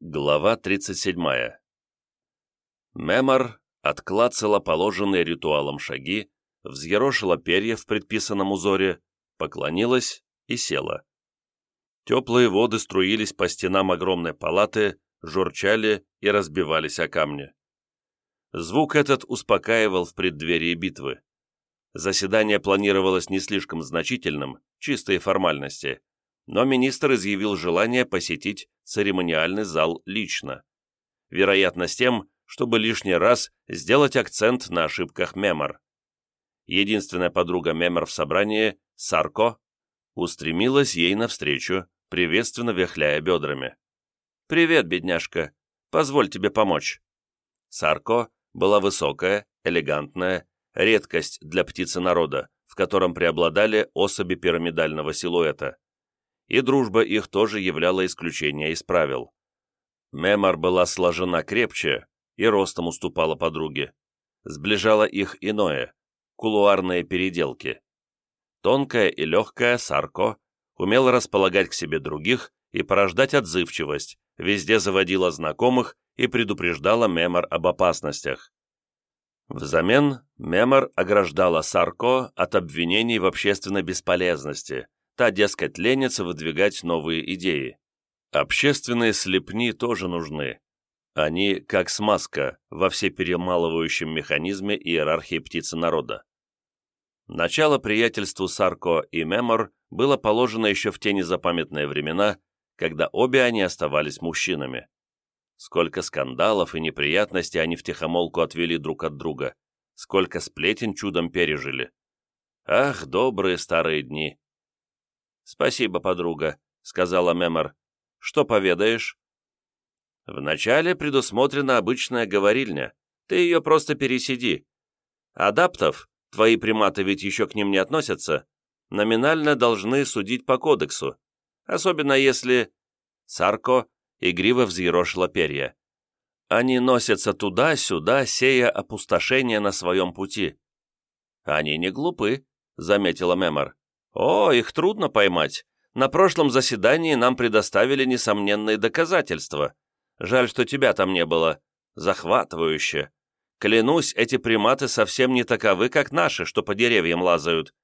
Глава 37. Мемор отклацала положенные ритуалом шаги, взъерошила перья в предписанном узоре, поклонилась и села. Теплые воды струились по стенам огромной палаты, журчали и разбивались о камни. Звук этот успокаивал в преддверии битвы. Заседание планировалось не слишком значительным, чистые формальности, но министр изъявил желание посетить церемониальный зал лично. Вероятно, с тем, чтобы лишний раз сделать акцент на ошибках Мемор. Единственная подруга Мемор в собрании, Сарко, устремилась ей навстречу, приветственно вихляя бедрами. «Привет, бедняжка. Позволь тебе помочь». Сарко была высокая, элегантная, редкость для птицы народа, в котором преобладали особи пирамидального силуэта и дружба их тоже являла исключение из правил. Мемор была сложена крепче и ростом уступала подруге. Сближало их иное – кулуарные переделки. Тонкая и легкая Сарко умела располагать к себе других и порождать отзывчивость, везде заводила знакомых и предупреждала Мемор об опасностях. Взамен Мемор ограждала Сарко от обвинений в общественной бесполезности, Та, дескать, ленится выдвигать новые идеи. Общественные слепни тоже нужны. Они как смазка во всеперемалывающем механизме иерархии птицы народа. Начало приятельству Сарко и Мемор было положено еще в те незапамятные времена, когда обе они оставались мужчинами. Сколько скандалов и неприятностей они втихомолку отвели друг от друга, сколько сплетен чудом пережили. Ах, добрые старые дни! «Спасибо, подруга», — сказала Мемор. «Что поведаешь?» «Вначале предусмотрена обычная говорильня. Ты ее просто пересиди. Адаптов, твои приматы ведь еще к ним не относятся, номинально должны судить по кодексу, особенно если...» Сарко игриво взъерошила перья. «Они носятся туда-сюда, сея опустошение на своем пути». «Они не глупы», — заметила Мемор. «О, их трудно поймать. На прошлом заседании нам предоставили несомненные доказательства. Жаль, что тебя там не было. Захватывающе. Клянусь, эти приматы совсем не таковы, как наши, что по деревьям лазают.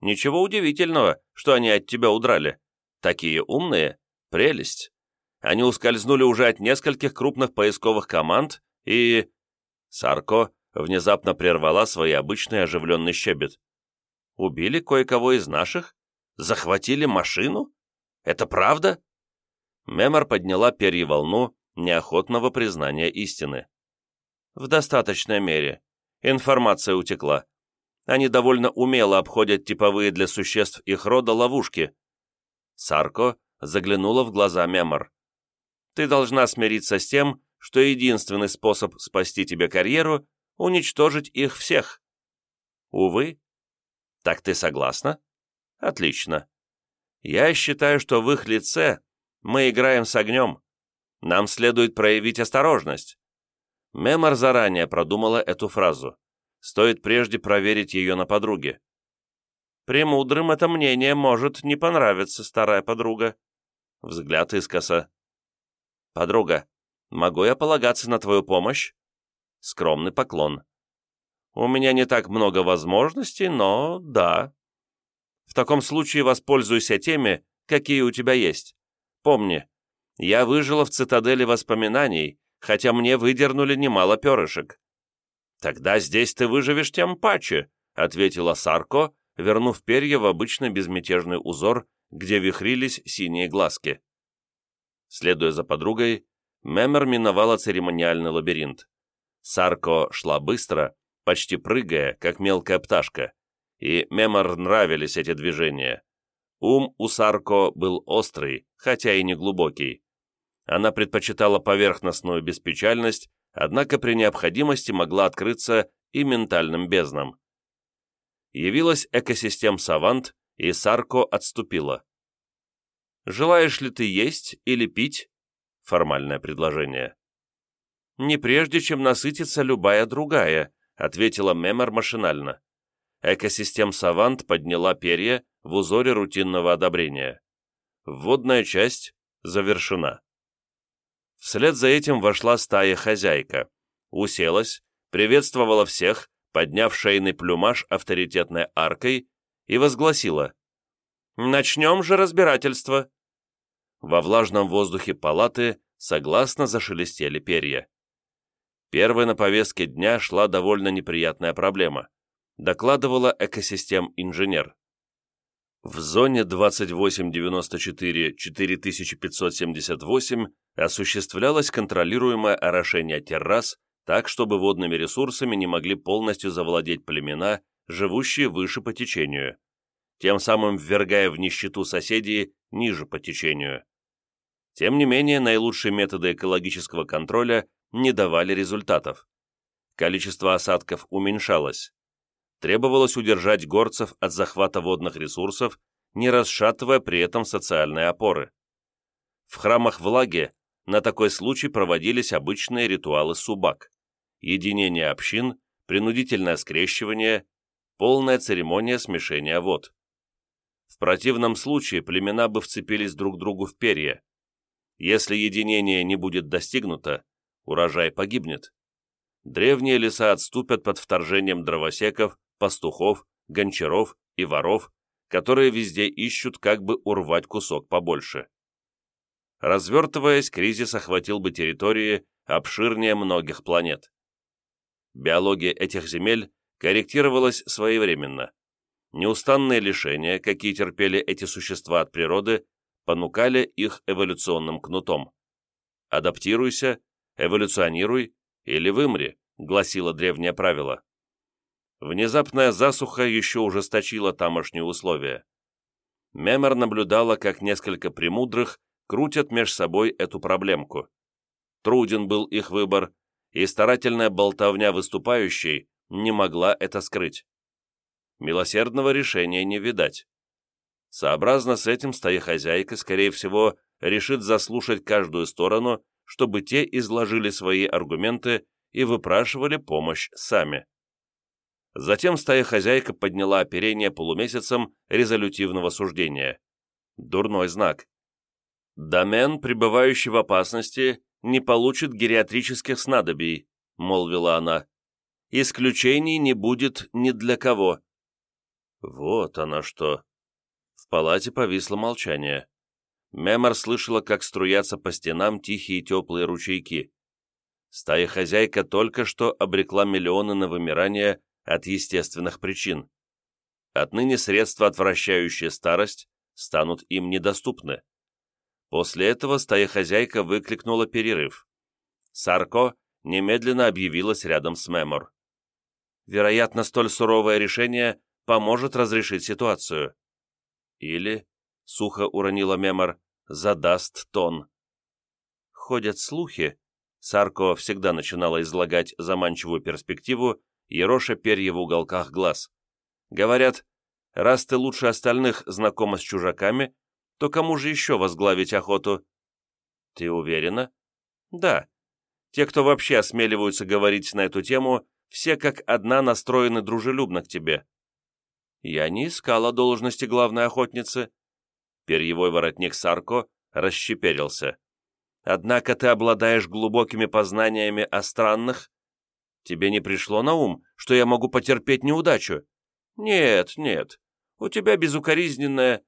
Ничего удивительного, что они от тебя удрали. Такие умные. Прелесть. Они ускользнули уже от нескольких крупных поисковых команд и...» Сарко внезапно прервала свой обычный оживленный щебет. Убили кое-кого из наших? Захватили машину? Это правда?» Мемор подняла перьеволну неохотного признания истины. «В достаточной мере. Информация утекла. Они довольно умело обходят типовые для существ их рода ловушки». Сарко заглянула в глаза Мемор. «Ты должна смириться с тем, что единственный способ спасти тебе карьеру — уничтожить их всех. Увы, так ты согласна? Отлично. Я считаю, что в их лице мы играем с огнем. Нам следует проявить осторожность. Мемор заранее продумала эту фразу. Стоит прежде проверить ее на подруге. Премудрым это мнение может не понравиться, старая подруга. Взгляд искоса. Подруга, могу я полагаться на твою помощь? Скромный поклон. У меня не так много возможностей, но да. В таком случае воспользуйся теми, какие у тебя есть. Помни, я выжила в цитадели воспоминаний, хотя мне выдернули немало перышек. Тогда здесь ты выживешь тем паче, ответила Сарко, вернув перья в обычный безмятежный узор, где вихрились синие глазки. Следуя за подругой, Мемер миновала церемониальный лабиринт. Сарко шла быстро, почти прыгая, как мелкая пташка, и Мемор нравились эти движения. Ум у Сарко был острый, хотя и не глубокий. Она предпочитала поверхностную беспечальность, однако при необходимости могла открыться и ментальным безднам. Явилась экосистем Савант, и Сарко отступила. «Желаешь ли ты есть или пить?» Формальное предложение. «Не прежде, чем насытится любая другая», ответила Мемор машинально. Экосистем Савант подняла перья в узоре рутинного одобрения. Вводная часть завершена. Вслед за этим вошла стая-хозяйка, уселась, приветствовала всех, подняв шейный плюмаж авторитетной аркой и возгласила «Начнем же разбирательство». Во влажном воздухе палаты согласно зашелестели перья. Первой на повестке дня шла довольно неприятная проблема, докладывала экосистем-инженер. В зоне 2894-4578 осуществлялось контролируемое орошение террас так, чтобы водными ресурсами не могли полностью завладеть племена, живущие выше по течению, тем самым ввергая в нищету соседей ниже по течению. Тем не менее, наилучшие методы экологического контроля не давали результатов. Количество осадков уменьшалось. Требовалось удержать горцев от захвата водных ресурсов, не расшатывая при этом социальные опоры. В храмах влаги на такой случай проводились обычные ритуалы субак, единение общин, принудительное скрещивание, полная церемония смешения вод. В противном случае племена бы вцепились друг другу в перья. Если единение не будет достигнуто, урожай погибнет. Древние леса отступят под вторжением дровосеков, пастухов, гончаров и воров, которые везде ищут, как бы урвать кусок побольше. Развертываясь, кризис охватил бы территории обширнее многих планет. Биология этих земель корректировалась своевременно. Неустанные лишения, какие терпели эти существа от природы, понукали их эволюционным кнутом. «Адаптируйся, эволюционируй или вымри», гласило древнее правило. Внезапная засуха еще ужесточила тамошние условия. Мемор наблюдала, как несколько премудрых крутят меж собой эту проблемку. Труден был их выбор, и старательная болтовня выступающей не могла это скрыть. Милосердного решения не видать. Сообразно с этим стоя-хозяйка, скорее всего, решит заслушать каждую сторону, чтобы те изложили свои аргументы и выпрашивали помощь сами. Затем стая-хозяйка подняла оперение полумесяцем резолютивного суждения. Дурной знак. Домен, пребывающий в опасности, не получит гериатрических снадобий», — молвила она. «Исключений не будет ни для кого». «Вот оно что!» В палате повисло молчание. Мемор слышала, как струятся по стенам тихие теплые ручейки. Стая-хозяйка только что обрекла миллионы на вымирание от естественных причин. Отныне средства, отвращающие старость, станут им недоступны. После этого стая-хозяйка выкликнула перерыв. Сарко немедленно объявилась рядом с Мемор. Вероятно, столь суровое решение поможет разрешить ситуацию. Или, сухо уронила Мемор, задаст тон. Ходят слухи, Сарко всегда начинала излагать заманчивую перспективу, ероша перья в уголках глаз. Говорят, раз ты лучше остальных знакома с чужаками, то кому же еще возглавить охоту? Ты уверена? Да. Те, кто вообще осмеливаются говорить на эту тему, все как одна настроены дружелюбно к тебе. Я не искала должности главной охотницы. Перьевой воротник Сарко расщеперился. Однако ты обладаешь глубокими познаниями о странных. Тебе не пришло на ум, что я могу потерпеть неудачу? Нет, нет. У тебя безукоризненная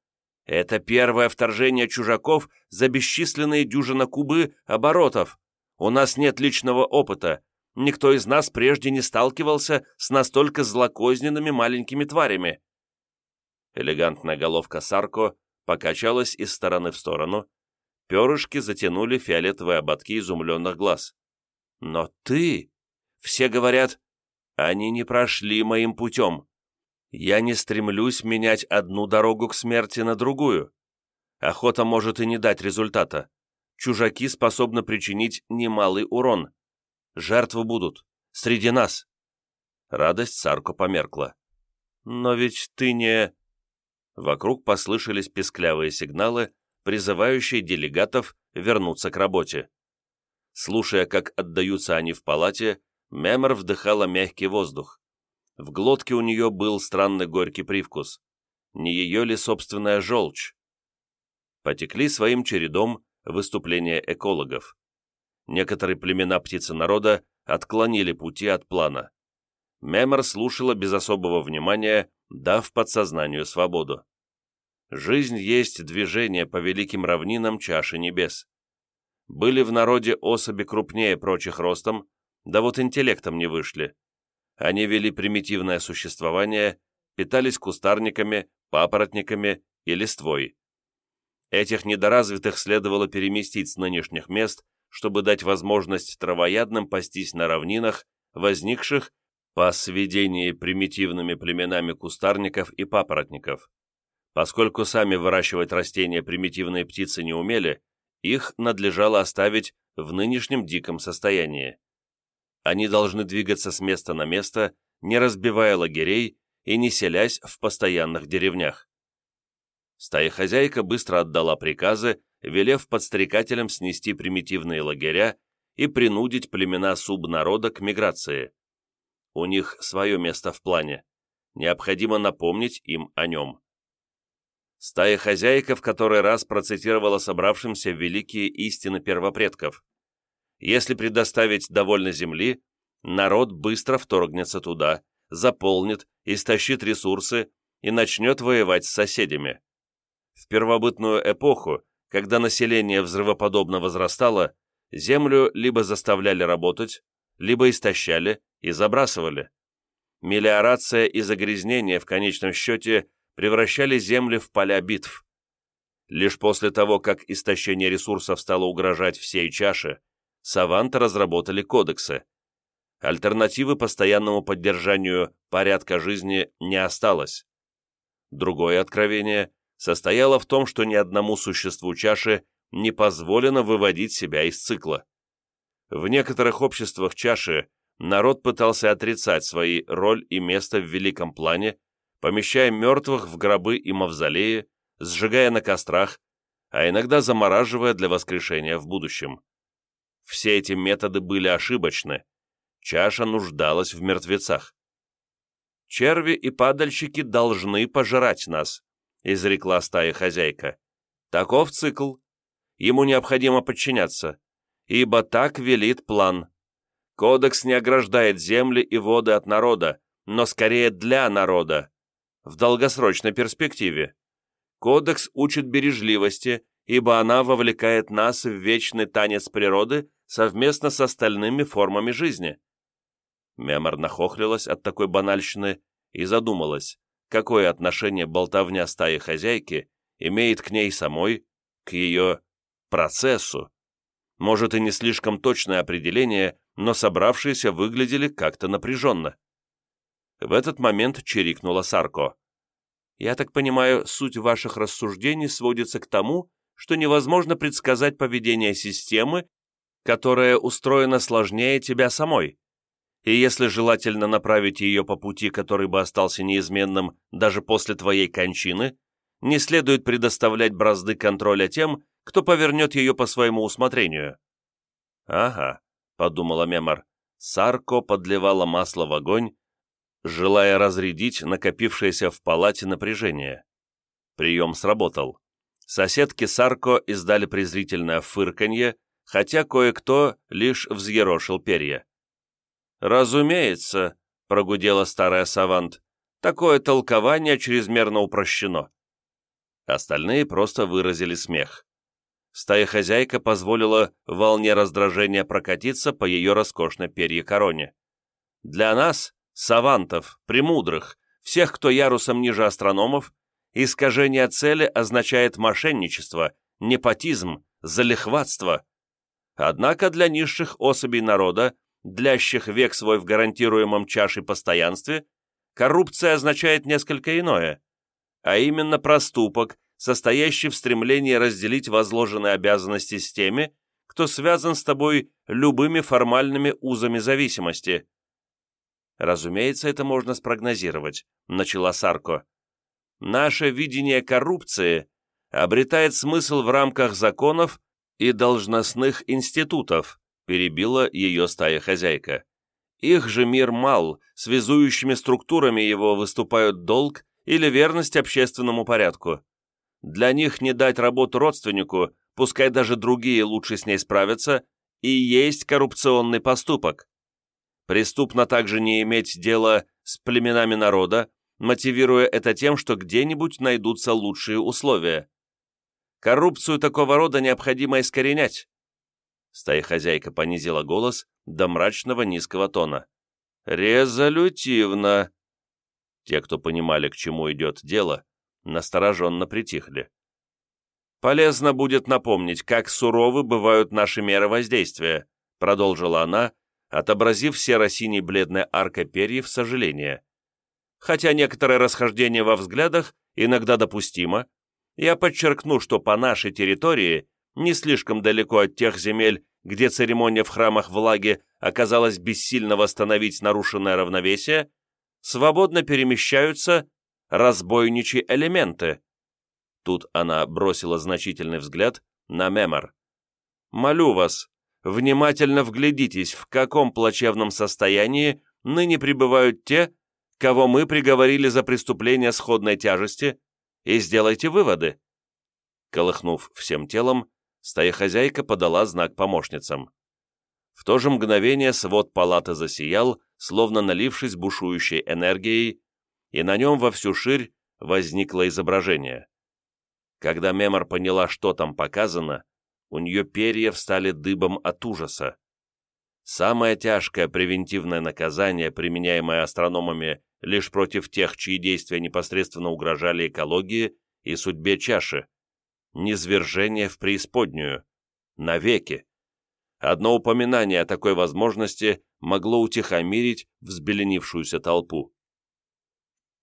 это первое вторжение чужаков за бесчисленные дюжина кубы оборотов. У нас нет личного опыта. Никто из нас прежде не сталкивался с настолько злокозненными маленькими тварями. Элегантная головка Сарко покачалась из стороны в сторону. Перышки затянули фиолетовые ободки изумленных глаз. Но ты... Все говорят, они не прошли моим путем. Я не стремлюсь менять одну дорогу к смерти на другую. Охота может и не дать результата. Чужаки способны причинить немалый урон. Жертвы будут. Среди нас. Радость Сарко померкла. Но ведь ты не... Вокруг послышались песклявые сигналы, призывающие делегатов вернуться к работе. Слушая, как отдаются они в палате, Мемор вдыхала мягкий воздух. В глотке у нее был странный горький привкус. Не ее ли собственная желчь? Потекли своим чередом выступления экологов. некоторые племена птиценарода отклонили пути от плана. Мемор слушала без особого внимания, дав подсознанию свободу. Жизнь есть движение по великим равнинам чаши небес. Были в народе особи крупнее прочих ростом, да вот интеллектом не вышли. Они вели примитивное существование, питались кустарниками, папоротниками и листвой. Этих недоразвитых следовало переместить с нынешних мест, чтобы дать возможность травоядным пастись на равнинах, возникших по сведении примитивными племенами кустарников и папоротников. Поскольку сами выращивать растения примитивные птицы не умели, их надлежало оставить в нынешнем диком состоянии. Они должны двигаться с места на место, не разбивая лагерей и не селясь в постоянных деревнях. Стая-хозяйка быстро отдала приказы, велев подстрекателям снести примитивные лагеря и принудить племена субнарода к миграции. У них свое место в плане. Необходимо напомнить им о нем. Стая-хозяйка в который раз процитировала собравшимся великие истины первопредков. Если предоставить довольно земли, народ быстро вторгнется туда, заполнит, истощит ресурсы и начнет воевать с соседями. В первобытную эпоху, когда население взрывоподобно возрастало, землю либо заставляли работать, либо истощали и забрасывали. Мелиорация и загрязнение в конечном счете превращали земли в поля битв. Лишь после того, как истощение ресурсов стало угрожать всей чаше, саванты разработали кодексы. Альтернативы постоянному поддержанию порядка жизни не осталось. Другое откровение состояло в том, что ни одному существу чаши не позволено выводить себя из цикла. В некоторых обществах чаши народ пытался отрицать свои роль и место в великом плане, помещая мертвых в гробы и мавзолеи, сжигая на кострах, а иногда замораживая для воскрешения в будущем. Все эти методы были ошибочны. Чаша нуждалась в мертвецах. «Черви и падальщики должны пожирать нас», — изрекла стая хозяйка. «Таков цикл. Ему необходимо подчиняться, ибо так велит план. Кодекс не ограждает земли и воды от народа, но скорее для народа, в долгосрочной перспективе. Кодекс учит бережливости, ибо она вовлекает нас в вечный танец природы совместно с остальными формами жизни. Мемор нахохлилась от такой банальщины и задумалась, какое отношение болтовня стаи хозяйки имеет к ней самой, к ее процессу. Может и не слишком точное определение, но собравшиеся выглядели как-то напряженно. В этот момент чирикнула Сарко. «Я так понимаю, суть ваших рассуждений сводится к тому, что невозможно предсказать поведение системы которая устроена сложнее тебя самой. И если желательно направить ее по пути, который бы остался неизменным даже после твоей кончины, не следует предоставлять бразды контроля тем, кто повернет ее по своему усмотрению. «Ага», — подумала Мемор, — Сарко подливала масло в огонь, желая разрядить накопившееся в палате напряжение. Прием сработал. Соседки Сарко издали презрительное фырканье, хотя кое-кто лишь взъерошил перья. «Разумеется», — прогудела старая савант, — «такое толкование чрезмерно упрощено». Остальные просто выразили смех. Стая-хозяйка позволила волне раздражения прокатиться по ее роскошной перье-короне. Для нас, савантов, премудрых, всех, кто ярусом ниже астрономов, искажение цели означает мошенничество, непотизм, залихватство, Однако для низших особей народа, длящих век свой в гарантируемом чаше постоянстве, коррупция означает несколько иное, а именно проступок, состоящий в стремлении разделить возложенные обязанности с теми, кто связан с тобой любыми формальными узами зависимости. Разумеется, это можно спрогнозировать, начала Сарко. Наше видение коррупции обретает смысл в рамках законов и должностных институтов», перебила ее стая-хозяйка. «Их же мир мал, связующими структурами его выступают долг или верность общественному порядку. Для них не дать работу родственнику, пускай даже другие лучше с ней справятся, и есть коррупционный поступок. Преступно также не иметь дела с племенами народа, мотивируя это тем, что где-нибудь найдутся лучшие условия. Коррупцию такого рода необходимо искоренять. Стая-хозяйка понизила голос до мрачного низкого тона. «Резолютивно!» Те, кто понимали, к чему идет дело, настороженно притихли. «Полезно будет напомнить, как суровы бывают наши меры воздействия», продолжила она, отобразив серо-синий бледной аркой перьев сожаления. «Хотя некоторое расхождение во взглядах иногда допустимо, я подчеркну, что по нашей территории, не слишком далеко от тех земель, где церемония в храмах влаги оказалась бессильно восстановить нарушенное равновесие, свободно перемещаются разбойничьи элементы. Тут она бросила значительный взгляд на Мемор. «Молю вас, внимательно вглядитесь, в каком плачевном состоянии ныне пребывают те, кого мы приговорили за преступление сходной тяжести, и сделайте выводы». Колыхнув всем телом, стая-хозяйка подала знак помощницам. В то же мгновение свод палаты засиял, словно налившись бушующей энергией, и на нем во всю ширь возникло изображение. Когда Мемор поняла, что там показано, у нее перья встали дыбом от ужаса. Самое тяжкое превентивное наказание, применяемое астрономами лишь против тех, чьи действия непосредственно угрожали экологии и судьбе чаши, низвержение в преисподнюю, навеки. Одно упоминание о такой возможности могло утихомирить взбеленившуюся толпу.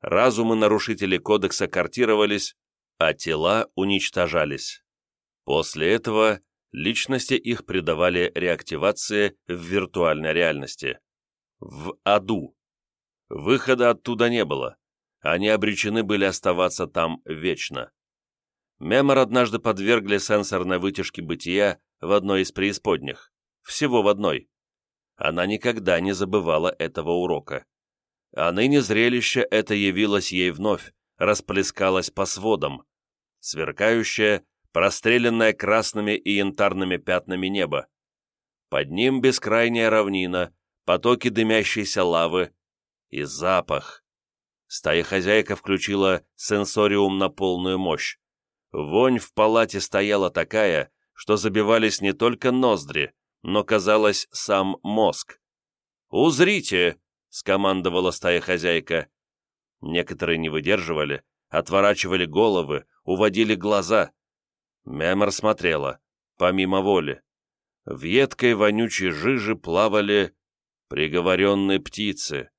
Разумы нарушителей кодекса картировались, а тела уничтожались. После этого личности их придавали реактивации в виртуальной реальности. В аду. Выхода оттуда не было. Они обречены были оставаться там вечно. Мемор однажды подвергли сенсорной вытяжке бытия в одной из преисподних. Всего в одной. Она никогда не забывала этого урока. А ныне зрелище это явилось ей вновь, расплескалось по сводам. Сверкающее, простреленное красными и янтарными пятнами небо. Под ним бескрайняя равнина, потоки дымящейся лавы и запах. Стая-хозяйка включила сенсориум на полную мощь. Вонь в палате стояла такая, что забивались не только ноздри, но, казалось, сам мозг. «Узрите!» — скомандовала стая-хозяйка. Некоторые не выдерживали, отворачивали головы, уводили глаза. Мемор смотрела, помимо воли. В едкой вонючей жиже плавали приговоренные птицы.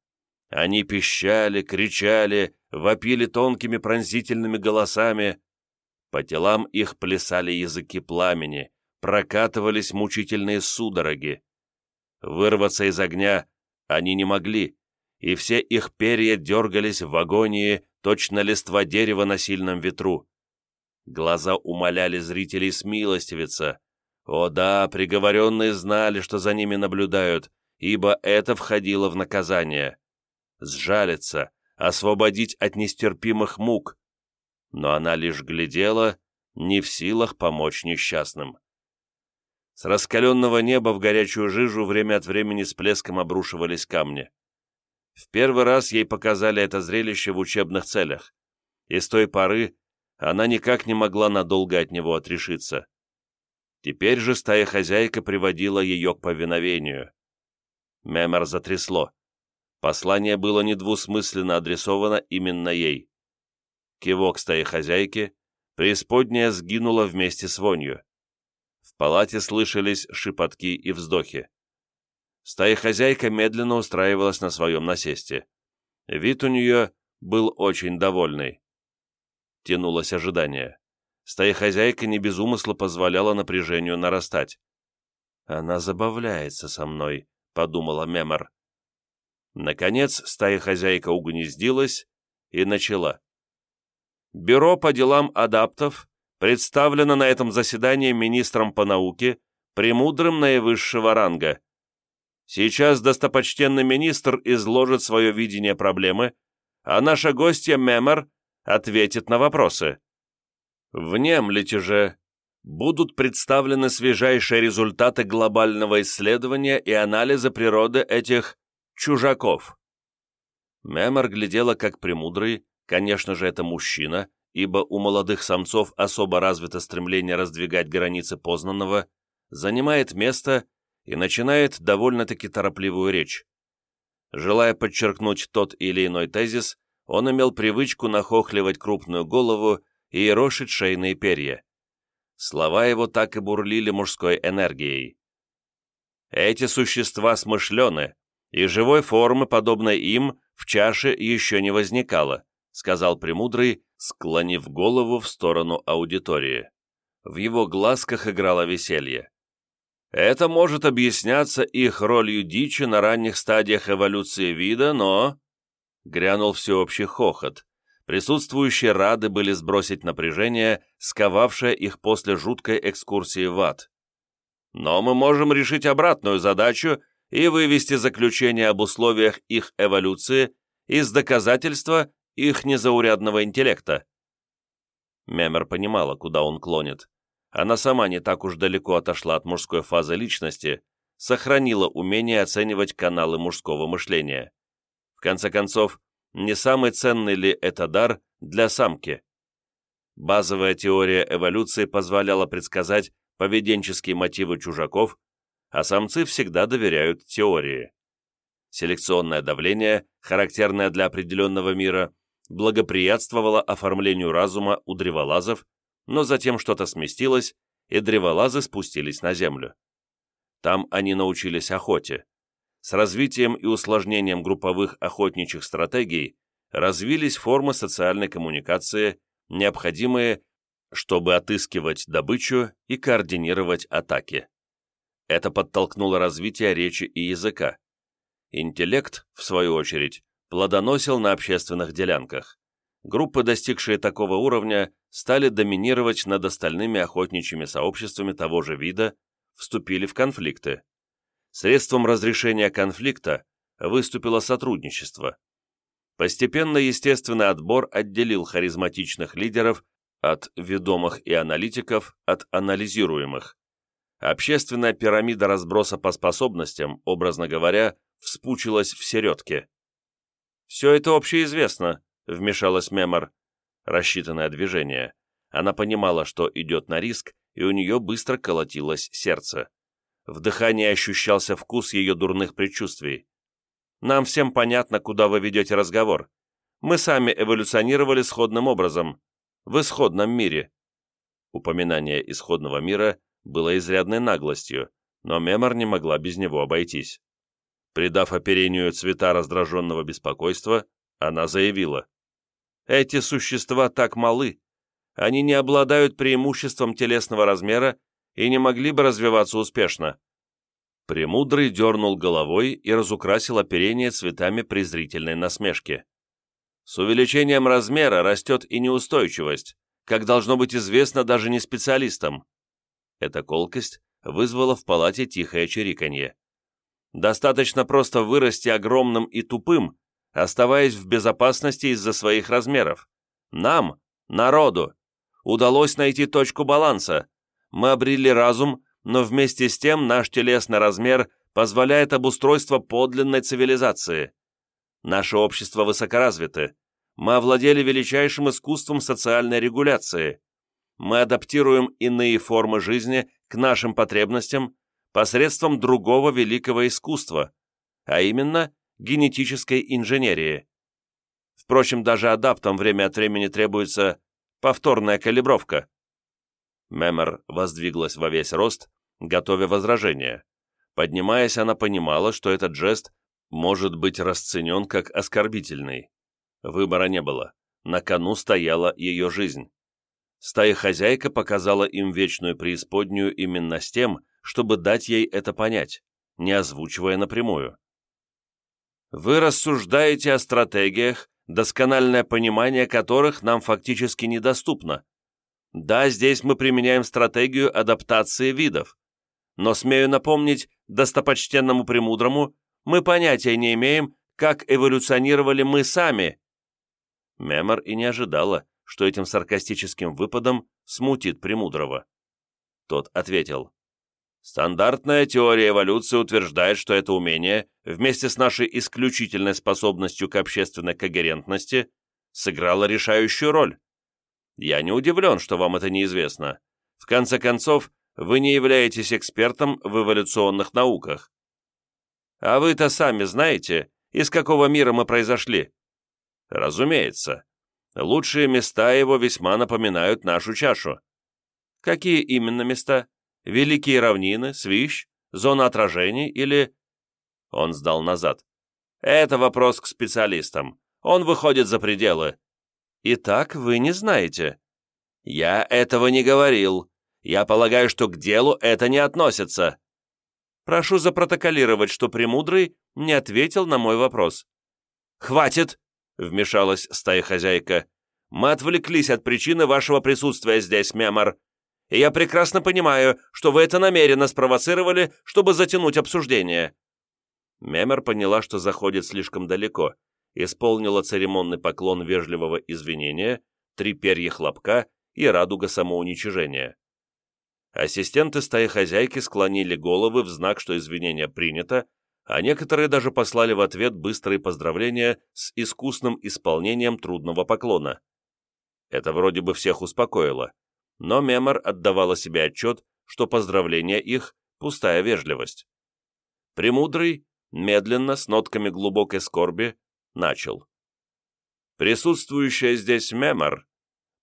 Они пищали, кричали, вопили тонкими пронзительными голосами. По телам их плясали языки пламени, прокатывались мучительные судороги. Вырваться из огня они не могли, и все их перья дергались в агонии, точно листва дерева на сильном ветру. Глаза умоляли зрителей смилостивиться. О да, приговоренные знали, что за ними наблюдают, ибо это входило в наказание. Сжалиться, освободить от нестерпимых мук, но она лишь глядела, не в силах помочь несчастным. С раскаленного неба в горячую жижу время от времени с плеском обрушивались камни. В первый раз ей показали это зрелище в учебных целях, и с той поры она никак не могла надолго от него отрешиться. Теперь же стая-хозяйка приводила ее к повиновению. Мемор затрясло. Послание было недвусмысленно адресовано именно ей. Кивок стаи хозяйки, преисподняя сгинула вместе с вонью. В палате слышались шепотки и вздохи. Стая хозяйка медленно устраивалась на своем насесте. Вид у нее был очень довольный. Тянулось ожидание. Стая хозяйка не без умысла позволяла напряжению нарастать. «Она забавляется со мной», — подумала Мемор. Наконец стая хозяйка угнездилась и начала. Бюро по делам адаптов представлено на этом заседании министром по науке, премудрым наивысшего ранга. Сейчас достопочтенный министр изложит свое видение проблемы, а наша гостья Мемор ответит на вопросы. Внемлите же, будут представлены свежайшие результаты глобального исследования и анализа природы этих чужаков. Мемор глядела как премудрый, конечно же, это мужчина, ибо у молодых самцов особо развито стремление раздвигать границы познанного, занимает место и начинает довольно-таки торопливую речь. Желая подчеркнуть тот или иной тезис, он имел привычку нахохливать крупную голову и ерошить шейные перья. Слова его так и бурлили мужской энергией. Эти существа смышлены, и живой формы, подобной им, в чаше еще не возникало, сказал Премудрый, склонив голову в сторону аудитории. В его глазках играло веселье. Это может объясняться их ролью дичи на ранних стадиях эволюции вида, но... Грянул всеобщий хохот. Присутствующие рады были сбросить напряжение, сковавшее их после жуткой экскурсии в ад. Но мы можем решить обратную задачу и вывести заключение об условиях их эволюции из доказательства их незаурядного интеллекта. Мемер понимала, куда он клонит. Она сама не так уж далеко отошла от мужской фазы личности, сохранила умение оценивать каналы мужского мышления. В конце концов, не самый ценный ли это дар для самки? Базовая теория эволюции позволяла предсказать поведенческие мотивы чужаков, а самцы всегда доверяют теории. Селекционное давление, характерное для определенного мира, благоприятствовало оформлению разума у древолазов, но затем что-то сместилось, и древолазы спустились на землю. Там они научились охоте. С развитием и усложнением групповых охотничьих стратегий развились формы социальной коммуникации, необходимые, чтобы отыскивать добычу и координировать атаки. Это подтолкнуло развитие речи и языка. Интеллект, в свою очередь, плодоносил на общественных делянках группы, достигшие такого уровня, стали доминировать над остальными охотничьими сообществами того же вида, вступили в конфликты. Средством разрешения конфликта выступило сотрудничество. Постепенно естественный отбор отделил харизматичных лидеров от ведомых и аналитиков от анализируемых. Общественная пирамида разброса по способностям, образно говоря, вспучилась в середке. Все это общеизвестно, вмешалась Мемор. Рассчитанное движение. Она понимала, что идет на риск, и у нее быстро колотилось сердце. В дыхании ощущался вкус ее дурных предчувствий. «Нам всем понятно, куда вы ведете разговор. Мы сами эволюционировали сходным образом. В исходном мире». Упоминание исходного мира было изрядной наглостью, но Мемор не могла без него обойтись. Придав оперению цвета раздраженного беспокойства, она заявила. Эти существа так малы. Они не обладают преимуществом телесного размера и не могли бы развиваться успешно. Премудрый дернул головой и разукрасил оперение цветами презрительной насмешки. С увеличением размера растет и неустойчивость, как должно быть известно даже не специалистам. Эта колкость вызвала в палате тихое чириканье. Достаточно просто вырасти огромным и тупым, оставаясь в безопасности из-за своих размеров. Нам, народу, удалось найти точку баланса. Мы обрели разум, но вместе с тем наш телесный размер позволяет обустройство подлинной цивилизации. Наше общество высокоразвито. Мы овладели величайшим искусством социальной регуляции. Мы адаптируем иные формы жизни к нашим потребностям посредством другого великого искусства, а именно генетической инженерии. Впрочем, даже адаптам время от времени требуется повторная калибровка. Мемер воздвиглась во весь рост, готовя возражение. Поднимаясь, она понимала, что этот жест может быть расценен как оскорбительный. Выбора не было. На кону стояла ее жизнь. Стая-хозяйка показала им вечную преисподнюю именно с тем, чтобы дать ей это понять, не озвучивая напрямую. Вы рассуждаете о стратегиях, доскональное понимание которых нам фактически недоступно. Да, здесь мы применяем стратегию адаптации видов. Но, смею напомнить, достопочтенному премудрому, мы понятия не имеем, как эволюционировали мы сами. Мемор и не ожидала, что этим саркастическим выпадом смутит премудрого. Тот ответил. Стандартная теория эволюции утверждает, что это умение, вместе с нашей исключительной способностью к общественной когерентности, сыграло решающую роль. Я не удивлен, что вам это неизвестно. В конце концов, вы не являетесь экспертом в эволюционных науках. А вы-то сами знаете, из какого мира мы произошли? Разумеется. Лучшие места его весьма напоминают нашу чашу. Какие именно места? Великие равнины, свищ, зона отражений или... Он сдал назад. Это вопрос к специалистам. Он выходит за пределы. Итак, вы не знаете. Я этого не говорил. Я полагаю, что к делу это не относится. Прошу запротоколировать, что Премудрый не ответил на мой вопрос. «Хватит!» — вмешалась стая-хозяйка. «Мы отвлеклись от причины вашего присутствия здесь, Мемор и я прекрасно понимаю, что вы это намеренно спровоцировали, чтобы затянуть обсуждение». Мемер поняла, что заходит слишком далеко, исполнила церемонный поклон вежливого извинения, три перья хлопка и радуга самоуничижения. Ассистенты стаи хозяйки склонили головы в знак, что извинение принято, а некоторые даже послали в ответ быстрые поздравления с искусным исполнением трудного поклона. Это вроде бы всех успокоило но Мемор отдавала себе отчет, что поздравление их – пустая вежливость. Премудрый, медленно, с нотками глубокой скорби, начал. Присутствующая здесь Мемор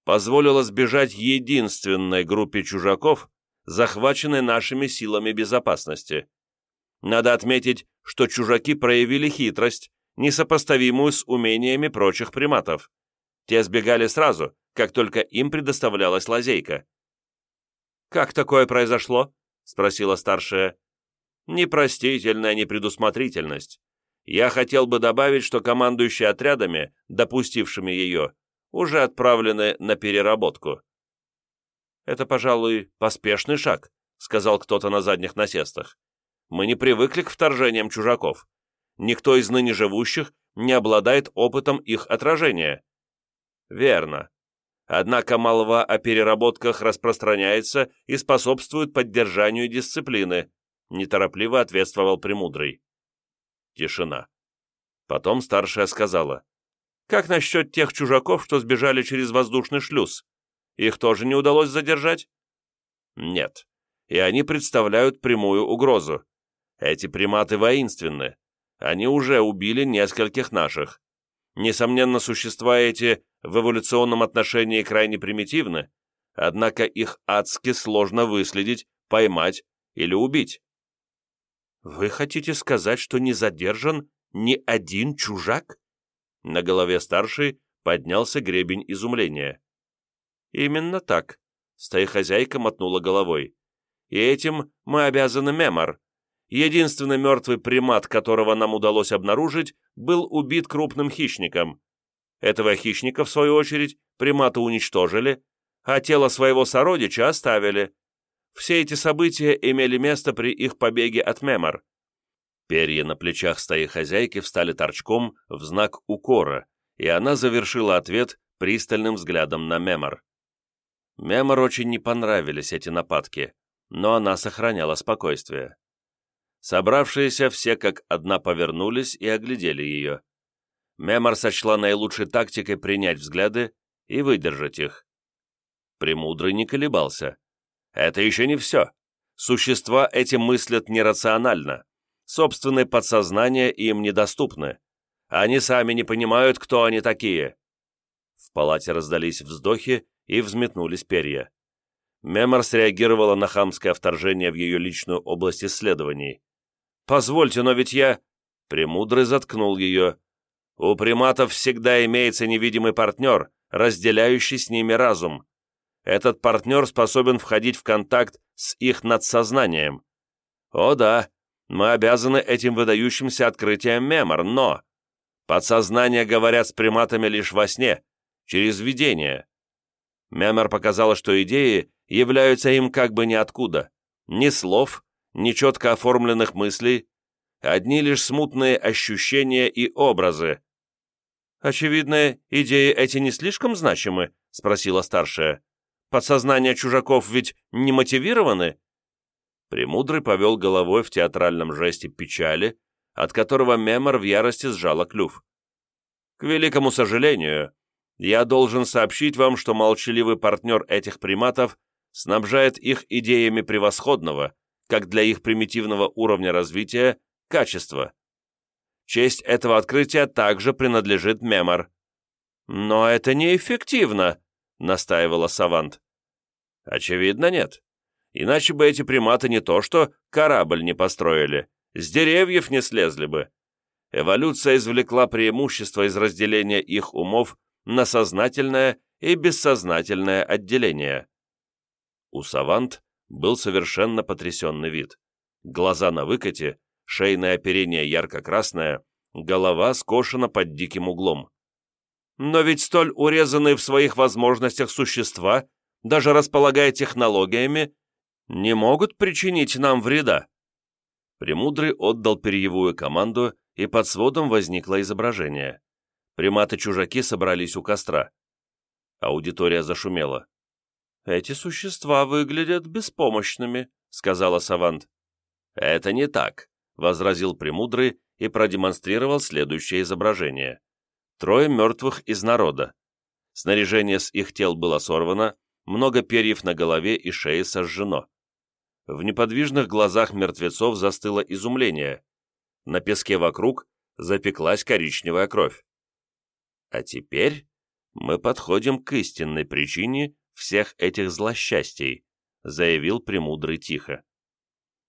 позволила сбежать единственной группе чужаков, захваченной нашими силами безопасности. Надо отметить, что чужаки проявили хитрость, несопоставимую с умениями прочих приматов. Те сбегали сразу, как только им предоставлялась лазейка. «Как такое произошло?» — спросила старшая. «Непростительная непредусмотрительность. Я хотел бы добавить, что командующие отрядами, допустившими ее, уже отправлены на переработку». «Это, пожалуй, поспешный шаг», — сказал кто-то на задних насестах. «Мы не привыкли к вторжениям чужаков. Никто из ныне живущих не обладает опытом их отражения». «Верно. Однако молва о переработках распространяется и способствует поддержанию дисциплины, неторопливо ответствовал Премудрый. Тишина. Потом старшая сказала, «Как насчет тех чужаков, что сбежали через воздушный шлюз? Их тоже не удалось задержать?» «Нет, и они представляют прямую угрозу. Эти приматы воинственны. Они уже убили нескольких наших. Несомненно, существа эти в эволюционном отношении крайне примитивны, однако их адски сложно выследить, поймать или убить. «Вы хотите сказать, что не задержан ни один чужак?» На голове старшей поднялся гребень изумления. «Именно так», — стая-хозяйка мотнула головой. «И этим мы обязаны Мемор. Единственный мертвый примат, которого нам удалось обнаружить, был убит крупным хищником. Этого хищника, в свою очередь, приматы уничтожили, а тело своего сородича оставили. Все эти события имели место при их побеге от Мемор. Перья на плечах стаи хозяйки встали торчком в знак укора, и она завершила ответ пристальным взглядом на Мемор. Мемор очень не понравились эти нападки, но она сохраняла спокойствие. Собравшиеся все как одна повернулись и оглядели ее. Мемор сочла наилучшей тактикой принять взгляды и выдержать их. Премудрый не колебался. Это еще не все. Существа эти мыслят нерационально. Собственные подсознания им недоступны. Они сами не понимают, кто они такие. В палате раздались вздохи и взметнулись перья. Мемор среагировала на хамское вторжение в ее личную область исследований. «Позвольте, но ведь я...» Премудрый заткнул ее, у приматов всегда имеется невидимый партнер, разделяющий с ними разум. Этот партнер способен входить в контакт с их надсознанием. О да, мы обязаны этим выдающимся открытием мемор, но... Подсознание говорят с приматами лишь во сне, через видение. Мемор показала, что идеи являются им как бы ниоткуда. Ни слов, ни четко оформленных мыслей, одни лишь смутные ощущения и образы, «Очевидно, идеи эти не слишком значимы?» — спросила старшая. Подсознания чужаков ведь не мотивированы?» Премудрый повел головой в театральном жесте печали, от которого Мемор в ярости сжала клюв. «К великому сожалению, я должен сообщить вам, что молчаливый партнер этих приматов снабжает их идеями превосходного, как для их примитивного уровня развития, качества. Честь этого открытия также принадлежит Мемор. «Но это неэффективно», — настаивала Савант. «Очевидно, нет. Иначе бы эти приматы не то что корабль не построили, с деревьев не слезли бы. Эволюция извлекла преимущество из разделения их умов на сознательное и бессознательное отделение. У Савант был совершенно потрясенный вид. Глаза на выкате, шейное оперение ярко-красное, голова скошена под диким углом. Но ведь столь урезанные в своих возможностях существа, даже располагая технологиями, не могут причинить нам вреда. Премудрый отдал перьевую команду, и под сводом возникло изображение. Приматы-чужаки собрались у костра. Аудитория зашумела. «Эти существа выглядят беспомощными», — сказала Савант. «Это не так», — возразил Премудрый и продемонстрировал следующее изображение. Трое мертвых из народа. Снаряжение с их тел было сорвано, много перьев на голове и шее сожжено. В неподвижных глазах мертвецов застыло изумление. На песке вокруг запеклась коричневая кровь. А теперь мы подходим к истинной причине всех этих злосчастий, заявил Премудрый тихо.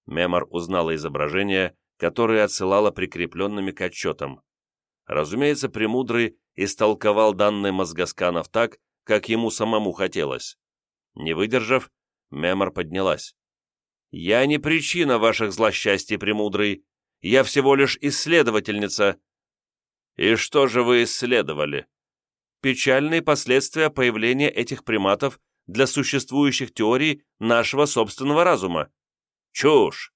Мемор узнала изображение, которое отсылала прикрепленными к отчетам. Разумеется, Премудрый истолковал данные мозгосканов так, как ему самому хотелось. Не выдержав, Мемор поднялась. «Я не причина ваших злосчастий, Премудрый. Я всего лишь исследовательница». «И что же вы исследовали?» «Печальные последствия появления этих приматов для существующих теорий нашего собственного разума». «Чушь!»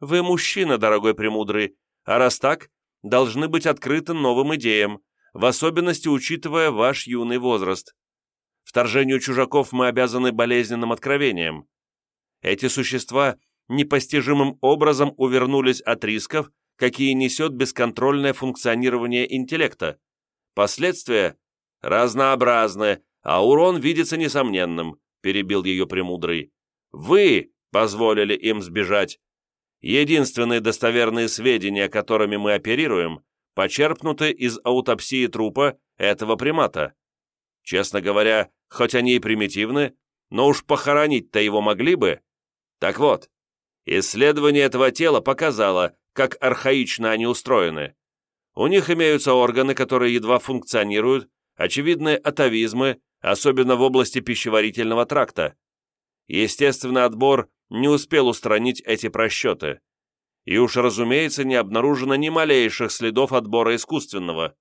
«Вы мужчина, дорогой Премудрый, а раз так, должны быть открыты новым идеям, в особенности учитывая ваш юный возраст. Вторжению чужаков мы обязаны болезненным откровением. Эти существа непостижимым образом увернулись от рисков, какие несет бесконтрольное функционирование интеллекта. Последствия разнообразны, а урон видится несомненным, перебил ее Премудрый. Вы позволили им сбежать, Единственные достоверные сведения, которыми мы оперируем, почерпнуты из аутопсии трупа этого примата. Честно говоря, хоть они и примитивны, но уж похоронить-то его могли бы. Так вот, исследование этого тела показало, как архаично они устроены. У них имеются органы, которые едва функционируют, очевидные атовизмы, особенно в области пищеварительного тракта. Естественный отбор не успел устранить эти просчеты. И уж, разумеется, не обнаружено ни малейших следов отбора искусственного.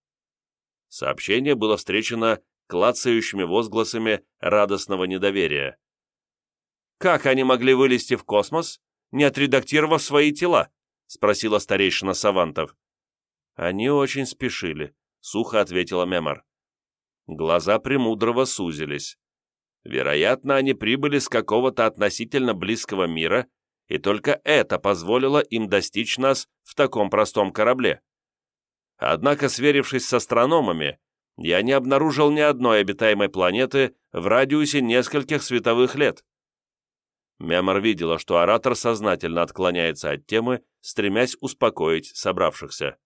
Сообщение было встречено клацающими возгласами радостного недоверия. «Как они могли вылезти в космос, не отредактировав свои тела?» — спросила старейшина Савантов. «Они очень спешили», — сухо ответила Мемор. Глаза Премудрого сузились. Вероятно, они прибыли с какого-то относительно близкого мира, и только это позволило им достичь нас в таком простом корабле. Однако, сверившись с астрономами, я не обнаружил ни одной обитаемой планеты в радиусе нескольких световых лет. Мемор видела, что оратор сознательно отклоняется от темы, стремясь успокоить собравшихся.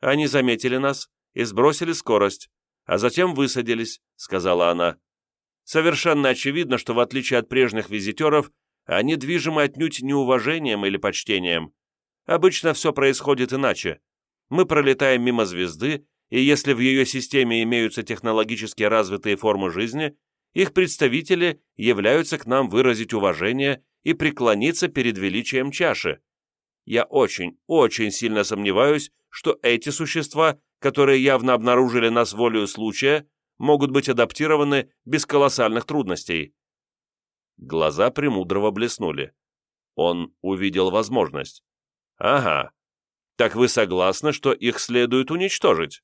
«Они заметили нас и сбросили скорость, а затем высадились», — сказала она. Совершенно очевидно, что в отличие от прежних визитеров, они движимы отнюдь не уважением или почтением. Обычно все происходит иначе. Мы пролетаем мимо звезды, и если в ее системе имеются технологически развитые формы жизни, их представители являются к нам выразить уважение и преклониться перед величием чаши. Я очень, очень сильно сомневаюсь, что эти существа, которые явно обнаружили нас волею случая, могут быть адаптированы без колоссальных трудностей. Глаза Премудрого блеснули. Он увидел возможность. «Ага. Так вы согласны, что их следует уничтожить?»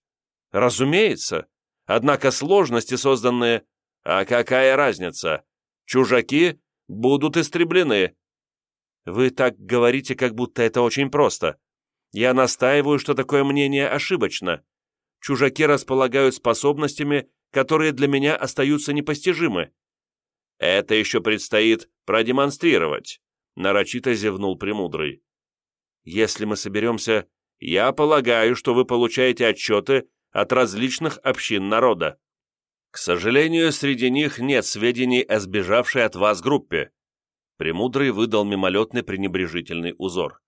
«Разумеется. Однако сложности, созданные...» А какая разница? Чужаки будут истреблены. Вы так говорите, как будто это очень просто. Я настаиваю, что такое мнение ошибочно. Чужаки располагают способностями, которые для меня остаются непостижимы. Это еще предстоит продемонстрировать, нарочито зевнул Премудрый. Если мы соберемся, я полагаю, что вы получаете отчеты от различных общин народа. К сожалению, среди них нет сведений о сбежавшей от вас группе. Премудрый выдал мимолетный пренебрежительный узор.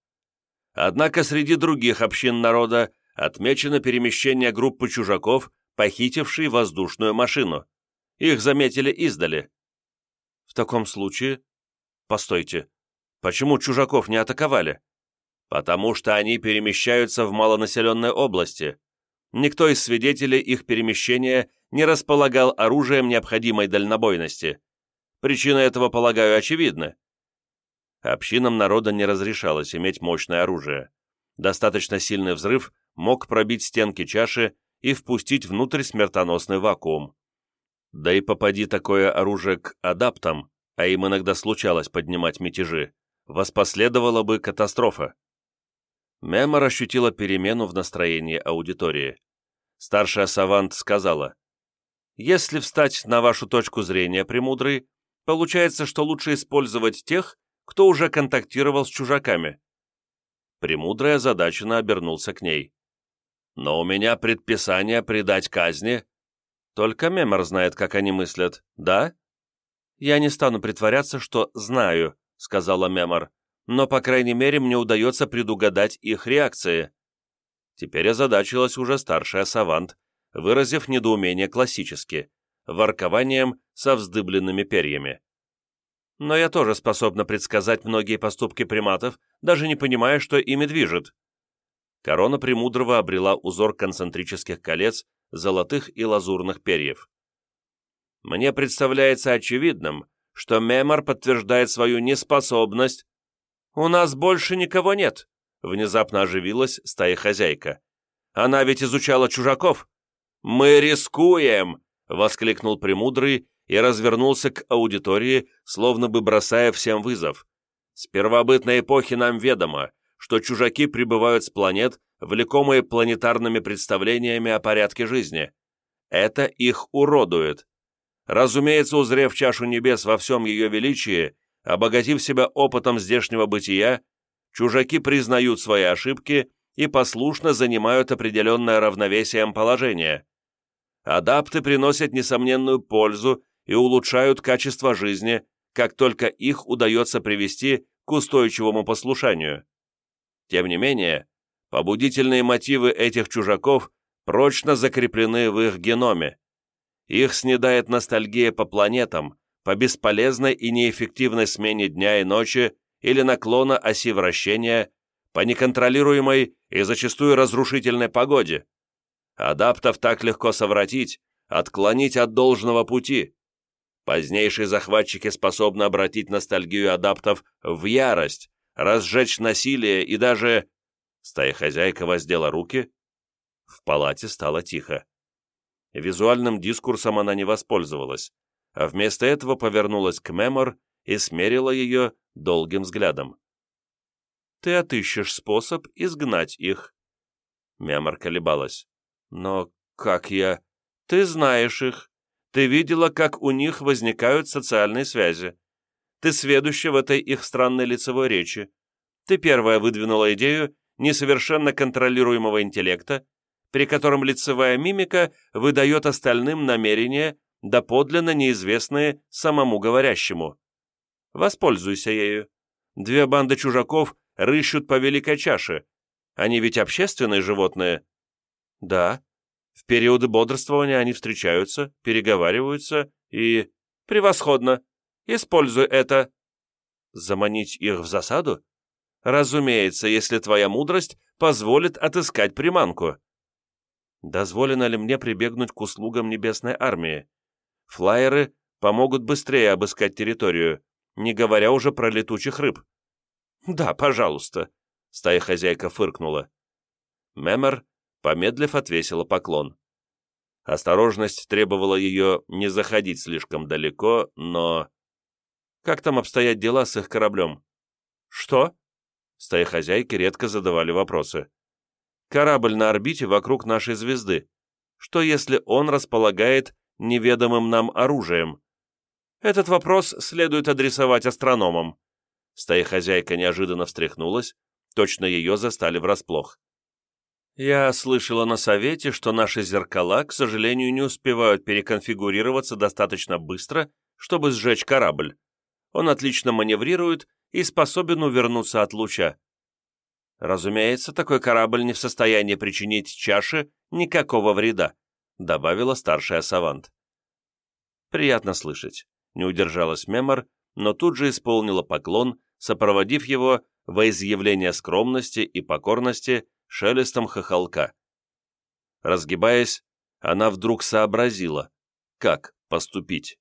Однако среди других общин народа отмечено перемещение группы чужаков, похитившей воздушную машину. Их заметили издали. В таком случае... Постойте, почему чужаков не атаковали? Потому что они перемещаются в малонаселенной области. Никто из свидетелей их перемещения не располагал оружием необходимой дальнобойности. Причина этого, полагаю, очевидна. Общинам народа не разрешалось иметь мощное оружие. Достаточно сильный взрыв мог пробить стенки чаши и впустить внутрь смертоносный вакуум. Да и попади такое оружие к адаптам, а им иногда случалось поднимать мятежи, воспоследовала бы катастрофа. Мемор ощутила перемену в настроении аудитории. Старшая Савант сказала, «Если встать на вашу точку зрения, Премудрый, получается, что лучше использовать тех, кто уже контактировал с чужаками». Премудрый озадаченно обернулся к ней. «Но у меня предписание предать казни». «Только Мемор знает, как они мыслят, да?» «Я не стану притворяться, что знаю», — сказала Мемор, «но, по крайней мере, мне удается предугадать их реакции». Теперь озадачилась уже старшая Савант, выразив недоумение классически, воркованием со вздыбленными перьями. Но я тоже способна предсказать многие поступки приматов, даже не понимая, что ими движет. Корона Премудрого обрела узор концентрических колец, золотых и лазурных перьев. Мне представляется очевидным, что Мемор подтверждает свою неспособность. «У нас больше никого нет», Внезапно оживилась стая-хозяйка. «Она ведь изучала чужаков!» «Мы рискуем!» — воскликнул Премудрый и развернулся к аудитории, словно бы бросая всем вызов. «С первобытной эпохи нам ведомо, что чужаки прибывают с планет, влекомые планетарными представлениями о порядке жизни. Это их уродует. Разумеется, узрев чашу небес во всем ее величии, обогатив себя опытом здешнего бытия, чужаки признают свои ошибки и послушно занимают определенное равновесием положение. Адапты приносят несомненную пользу и улучшают качество жизни, как только их удается привести к устойчивому послушанию. Тем не менее, побудительные мотивы этих чужаков прочно закреплены в их геноме. Их снедает ностальгия по планетам, по бесполезной и неэффективной смене дня и ночи или наклона оси вращения по неконтролируемой и зачастую разрушительной погоде. Адаптов так легко совратить, отклонить от должного пути. Позднейшие захватчики способны обратить ностальгию адаптов в ярость, разжечь насилие и даже... Стая-хозяйка воздела руки. В палате стало тихо. Визуальным дискурсом она не воспользовалась, а вместо этого повернулась к Мемор и смерила ее долгим взглядом. «Ты отыщешь способ изгнать их». Мямор колебалась. «Но как я...» «Ты знаешь их. Ты видела, как у них возникают социальные связи. Ты сведуща в этой их странной лицевой речи. Ты первая выдвинула идею несовершенно контролируемого интеллекта, при котором лицевая мимика выдает остальным намерения, доподлинно неизвестные самому говорящему. Воспользуйся ею. Две банды чужаков рыщут по великой чаше. Они ведь общественные животные. Да. В периоды бодрствования они встречаются, переговариваются и... Превосходно. Используй это. Заманить их в засаду? Разумеется, если твоя мудрость позволит отыскать приманку. Дозволено ли мне прибегнуть к услугам Небесной Армии? Флайеры помогут быстрее обыскать территорию, не говоря уже про летучих рыб. «Да, пожалуйста», — стая-хозяйка фыркнула. Мемер, помедлив, отвесила поклон. Осторожность требовала ее не заходить слишком далеко, но... Как там обстоят дела с их кораблем? Что? Стаи-хозяйки редко задавали вопросы. Корабль на орбите вокруг нашей звезды. Что если он располагает неведомым нам оружием? Этот вопрос следует адресовать астрономам. Стаи-хозяйка неожиданно встряхнулась, точно ее застали врасплох. Я слышала на совете, что наши зеркала, к сожалению, не успевают переконфигурироваться достаточно быстро, чтобы сжечь корабль. Он отлично маневрирует и способен увернуться от луча. Разумеется, такой корабль не в состоянии причинить чаше никакого вреда, добавила старшая Савант. Приятно слышать. Не удержалась Мемор, но тут же исполнила поклон, сопроводив его во изъявление скромности и покорности шелестом хохолка. Разгибаясь, она вдруг сообразила, как поступить.